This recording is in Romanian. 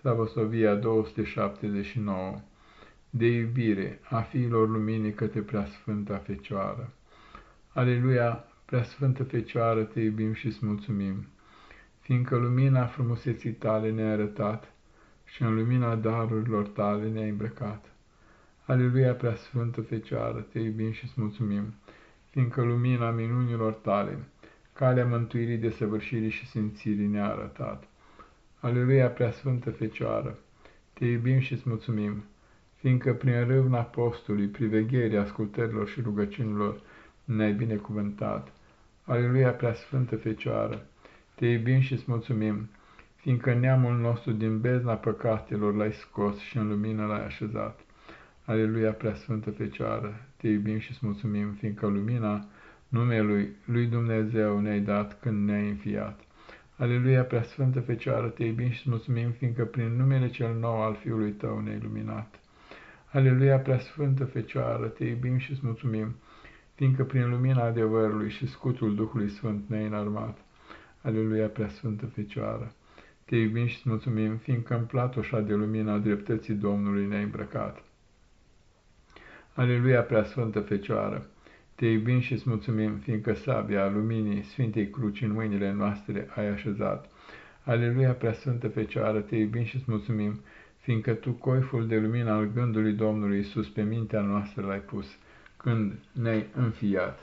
Slavosovia 279 De iubire a fiilor luminii către Preasfânta Fecioară. Aleluia, Preasfântă Fecioară, te iubim și-ți mulțumim, fiindcă lumina frumuseții tale ne-a arătat și în lumina darurilor tale ne-a îmbrăcat. Aleluia, Preasfântă Fecioară, te iubim și-ți mulțumim, fiindcă lumina minunilor tale, calea mântuirii, desăvârșirii și simțirii ne-a arătat. Aleluia, Preasfântă Fecioară, te iubim și îți mulțumim, fiindcă prin râvna apostolului, privegherii, ascultărilor și rugăciunilor ne-ai binecuvântat. Aleluia, Preasfântă Fecioară, te iubim și îți mulțumim, fiindcă neamul nostru din bezna păcatelor l-ai scos și în lumină l-ai așezat. Aleluia, Preasfântă Fecioară, te iubim și îți mulțumim, fiindcă lumina numelui lui Dumnezeu ne-ai dat când ne-ai înfiat. Aleluia, Preasfântă Fecioară, te iubim și mulțumim, fiindcă prin numele cel nou al Fiului Tău ne-ai luminat. Aleluia, Preasfântă Fecioară, te iubim și mulțumim, fiindcă prin lumina adevărului și scutul Duhului Sfânt ne-ai înarmat. Aleluia, Preasfântă Fecioară, te iubim și mulțumim, fiindcă în platoșa de lumina dreptății Domnului ne-ai îmbrăcat. Aleluia, Preasfântă Fecioară, te iubim și îți mulțumim, fiindcă sabia luminii Sfintei Cruci în mâinile noastre ai așezat. Aleluia, Preasfântă Fecioară, te iubim și îți mulțumim, fiindcă tu, coiful de lumină al gândului Domnului Iisus, pe mintea noastră l-ai pus, când ne-ai înfiat.